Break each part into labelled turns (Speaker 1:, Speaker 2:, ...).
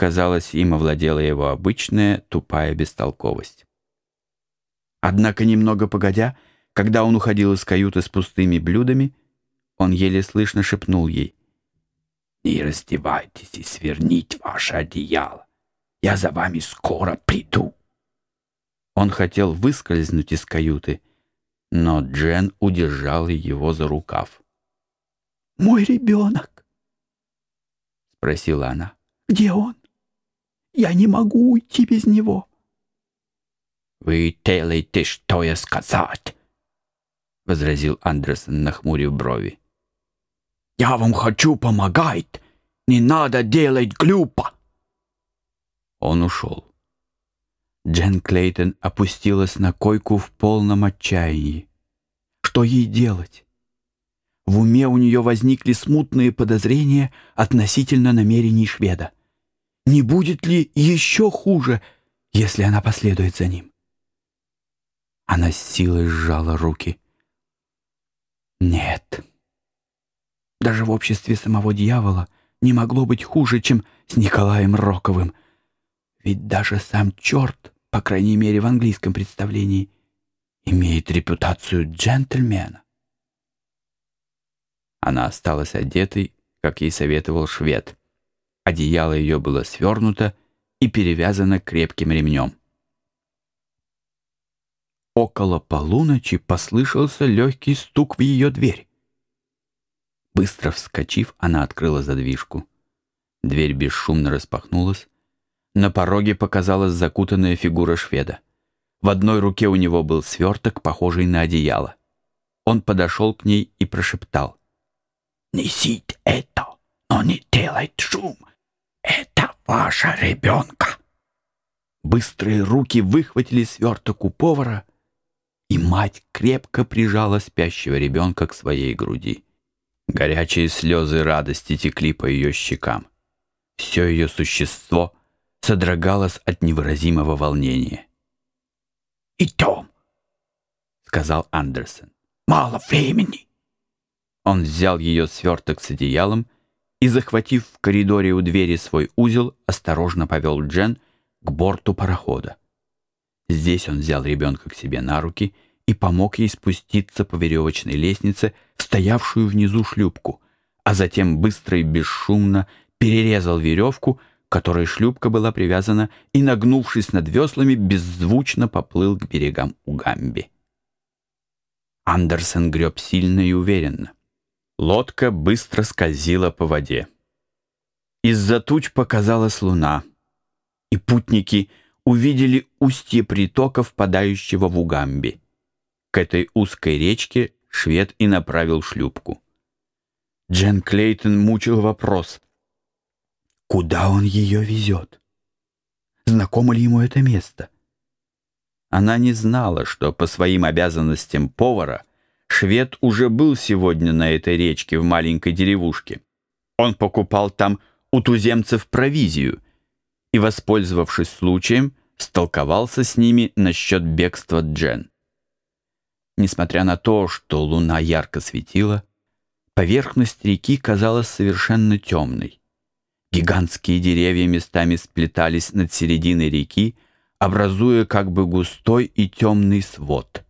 Speaker 1: казалось, им овладела его обычная тупая бестолковость. Однако немного погодя, когда он уходил из каюты с пустыми блюдами, он еле слышно шепнул ей. «Не раздевайтесь и сверните ваше одеяло. Я за вами скоро приду». Он хотел выскользнуть из каюты, но Джен удержала его за рукав.
Speaker 2: «Мой ребенок?» — спросила она. «Где он? Я не могу уйти без него».
Speaker 1: «Вы делаете, что я сказать», — возразил Андерсон, нахмурив брови.
Speaker 2: «Я вам хочу помогать. Не надо делать глупо».
Speaker 1: Он ушел. Джен Клейтон опустилась на койку в полном отчаянии. Что ей делать? В уме у нее возникли смутные подозрения относительно намерений шведа. Не будет ли еще хуже, если она последует за ним? Она с силой сжала руки. Нет. Даже в обществе самого дьявола не могло быть хуже, чем с Николаем Роковым. Ведь даже сам черт, по крайней мере в английском представлении, имеет репутацию джентльмена. Она осталась одетой, как ей советовал швед. Одеяло ее было свернуто и перевязано крепким ремнем. Около полуночи послышался легкий стук в ее дверь. Быстро вскочив, она открыла задвижку. Дверь бесшумно распахнулась. На пороге показалась закутанная фигура шведа. В одной руке у него был сверток, похожий на одеяло. Он подошел к ней и прошептал.
Speaker 2: «Несите это, не делайте шум. Это ваша ребенка».
Speaker 1: Быстрые руки выхватили сверток у повара, и мать крепко прижала спящего ребенка к своей груди. Горячие слезы радости текли по ее щекам. Все ее существо содрогалось от невыразимого волнения.
Speaker 2: «И Том», — сказал Андерсон, — «мало времени».
Speaker 1: Он взял ее сверток с одеялом и, захватив в коридоре у двери свой узел, осторожно повел Джен к борту парохода. Здесь он взял ребенка к себе на руки и помог ей спуститься по веревочной лестнице в стоявшую внизу шлюпку, а затем быстро и бесшумно перерезал веревку, которой шлюпка была привязана, и, нагнувшись над веслами, беззвучно поплыл к берегам Угамби. Андерсон греб сильно и уверенно. Лодка быстро скользила по воде. Из-за туч показалась луна, и путники — увидели устье притока, впадающего в Угамби. К этой узкой речке швед и направил шлюпку. Джен Клейтон мучил вопрос. Куда он ее везет? Знакомо ли ему это место? Она не знала, что по своим обязанностям повара швед уже был сегодня на этой речке в маленькой деревушке. Он покупал там у туземцев провизию и, воспользовавшись случаем, столковался с ними насчет бегства Джен. Несмотря на то, что луна ярко светила, поверхность реки казалась совершенно темной. Гигантские деревья местами сплетались над серединой реки, образуя как бы густой и темный свод.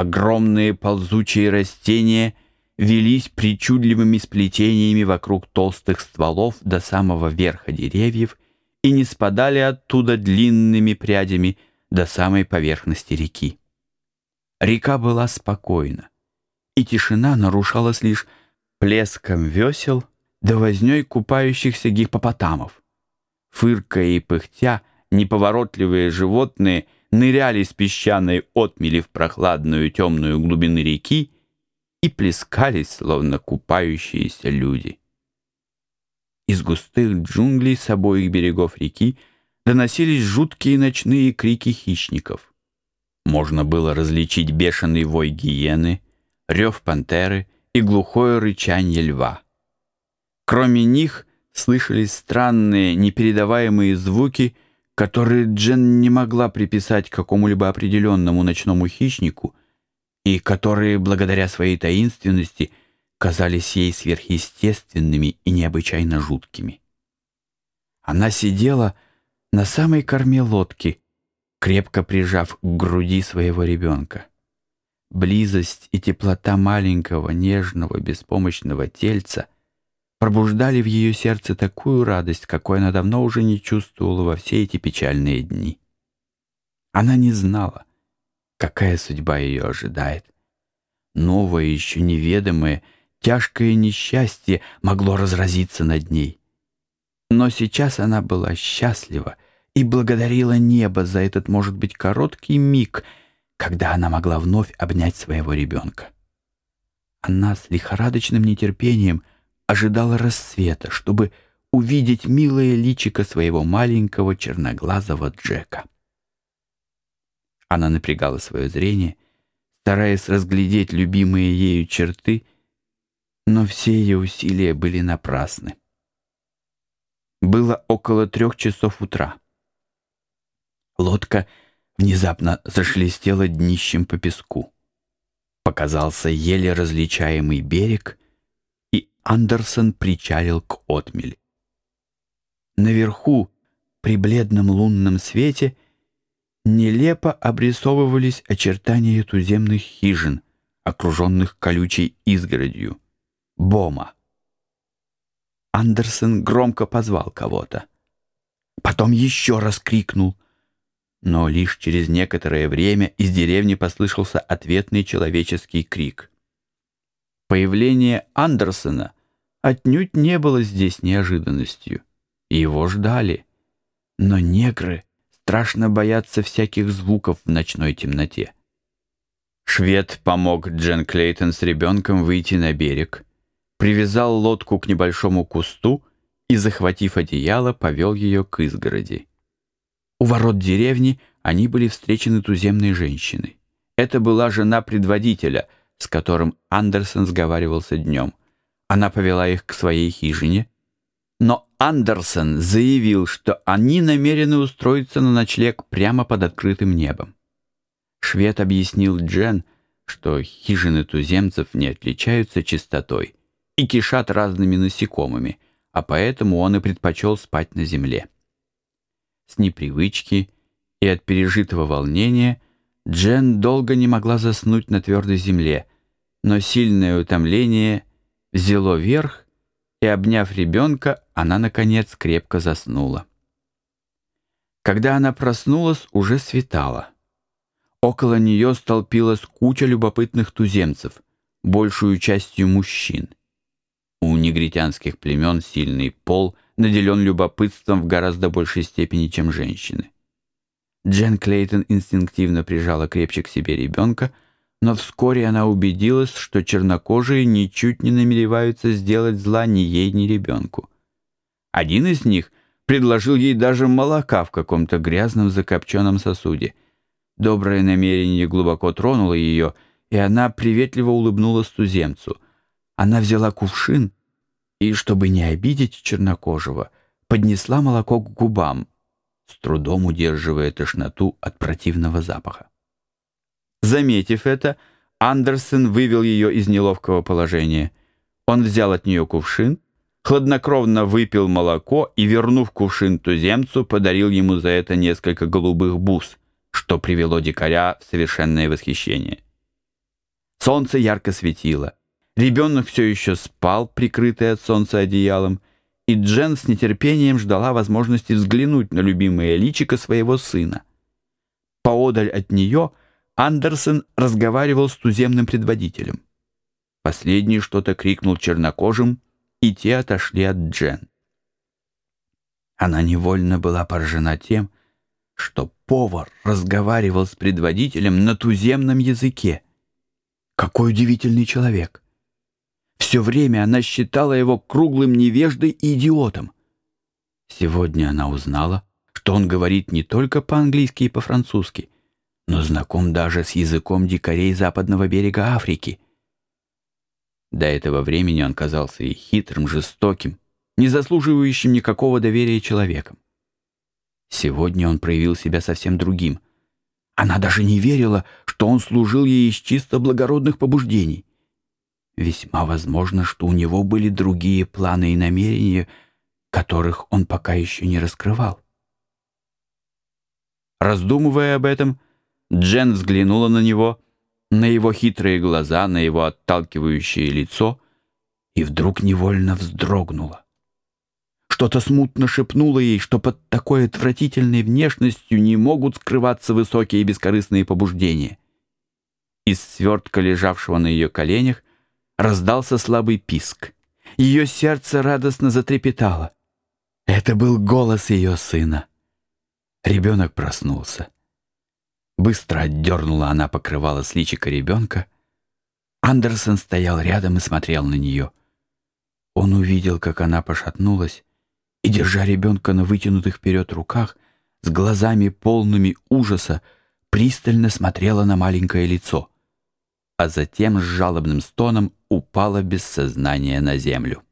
Speaker 1: Огромные ползучие растения велись причудливыми сплетениями вокруг толстых стволов до самого верха деревьев и не спадали оттуда длинными прядями до самой поверхности реки. Река была спокойна, и тишина нарушалась лишь плеском весел да возней купающихся гипопотамов. Фыркая и пыхтя, неповоротливые животные ныряли с песчаной отмели в прохладную темную глубины реки и плескались, словно купающиеся люди. Из густых джунглей с обоих берегов реки доносились жуткие ночные крики хищников. Можно было различить бешеный вой гиены, рев пантеры и глухое рычанье льва. Кроме них слышались странные, непередаваемые звуки, которые Джен не могла приписать какому-либо определенному ночному хищнику и которые, благодаря своей таинственности, казались ей сверхъестественными и необычайно жуткими. Она сидела на самой корме лодки, крепко прижав к груди своего ребенка. Близость и теплота маленького, нежного, беспомощного тельца пробуждали в ее сердце такую радость, какой она давно уже не чувствовала во все эти печальные дни. Она не знала, какая судьба ее ожидает. Новое, еще неведомое, тяжкое несчастье могло разразиться над ней. Но сейчас она была счастлива и благодарила небо за этот, может быть, короткий миг, когда она могла вновь обнять своего ребенка. Она с лихорадочным нетерпением ожидала рассвета, чтобы увидеть милое личико своего маленького черноглазого Джека. Она напрягала свое зрение, стараясь разглядеть любимые ею черты, но все ее усилия были напрасны. Было около трех часов утра. Лодка внезапно зашелестела днищем по песку. Показался еле различаемый берег, Андерсон причалил к отмели. Наверху, при бледном лунном свете, нелепо обрисовывались очертания туземных хижин, окруженных колючей изгородью. Бома. Андерсон громко позвал кого-то. Потом еще раз крикнул. Но лишь через некоторое время из деревни послышался ответный человеческий крик. Появление Андерсона отнюдь не было здесь неожиданностью. Его ждали. Но негры страшно боятся всяких звуков в ночной темноте. Швед помог Джен Клейтон с ребенком выйти на берег, привязал лодку к небольшому кусту и, захватив одеяло, повел ее к изгороди. У ворот деревни они были встречены туземной женщиной. Это была жена предводителя, с которым Андерсон сговаривался днем. Она повела их к своей хижине, но Андерсон заявил, что они намерены устроиться на ночлег прямо под открытым небом. Швед объяснил Джен, что хижины туземцев не отличаются чистотой и кишат разными насекомыми, а поэтому он и предпочел спать на земле. С непривычки и от пережитого волнения Джен долго не могла заснуть на твердой земле, но сильное утомление взяло верх, и, обняв ребенка, она, наконец, крепко заснула. Когда она проснулась, уже светало. Около нее столпилась куча любопытных туземцев, большую частью мужчин. У негритянских племен сильный пол наделен любопытством в гораздо большей степени, чем женщины. Джен Клейтон инстинктивно прижала крепче к себе ребенка, но вскоре она убедилась, что чернокожие ничуть не намереваются сделать зла ни ей, ни ребенку. Один из них предложил ей даже молока в каком-то грязном закопченном сосуде. Доброе намерение глубоко тронуло ее, и она приветливо улыбнулась туземцу. Она взяла кувшин и, чтобы не обидеть чернокожего, поднесла молоко к губам, с трудом удерживая тошноту от противного запаха. Заметив это, Андерсон вывел ее из неловкого положения. Он взял от нее кувшин, хладнокровно выпил молоко и, вернув кувшин туземцу, подарил ему за это несколько голубых бус, что привело дикаря в совершенное восхищение. Солнце ярко светило. Ребенок все еще спал, прикрытый от солнца одеялом, и Джен с нетерпением ждала возможности взглянуть на любимое личико своего сына. Поодаль от нее Андерсон разговаривал с туземным предводителем. Последний что-то крикнул чернокожим, и те отошли от Джен. Она невольно была поражена тем, что повар разговаривал с предводителем на туземном языке. Какой удивительный человек! Все время она считала его круглым невеждой и идиотом. Сегодня она узнала, что он говорит не только по-английски и по-французски, но знаком даже с языком дикарей западного берега Африки. До этого времени он казался и хитрым, жестоким, не заслуживающим никакого доверия человеком. Сегодня он проявил себя совсем другим. Она даже не верила, что он служил ей из чисто благородных побуждений. Весьма возможно, что у него были другие планы и намерения, которых он пока еще не раскрывал. Раздумывая об этом, Джен взглянула на него, на его хитрые глаза, на его отталкивающее лицо и вдруг невольно вздрогнула. Что-то смутно шепнуло ей, что под такой отвратительной внешностью не могут скрываться высокие бескорыстные побуждения. Из свертка, лежавшего на ее коленях, раздался слабый писк. Ее сердце радостно затрепетало. Это был голос ее сына. Ребенок проснулся. Быстро отдернула она покрывало с личика ребенка. Андерсон стоял рядом и смотрел на нее. Он увидел, как она пошатнулась, и, держа ребенка на вытянутых вперед руках, с глазами полными ужаса, пристально смотрела на маленькое лицо, а затем с жалобным стоном упала без сознания на землю.